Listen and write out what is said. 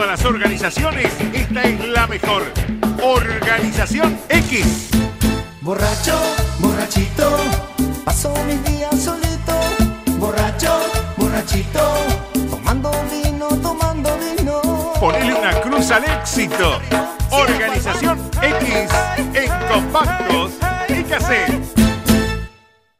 las organizaciones, esta es la mejor. Organización X. Borracho, borrachito, paso mis días solito. Borracho, borrachito, tomando vino, tomando vino. Ponele una cruz al éxito. Organización X en compactos y cassette.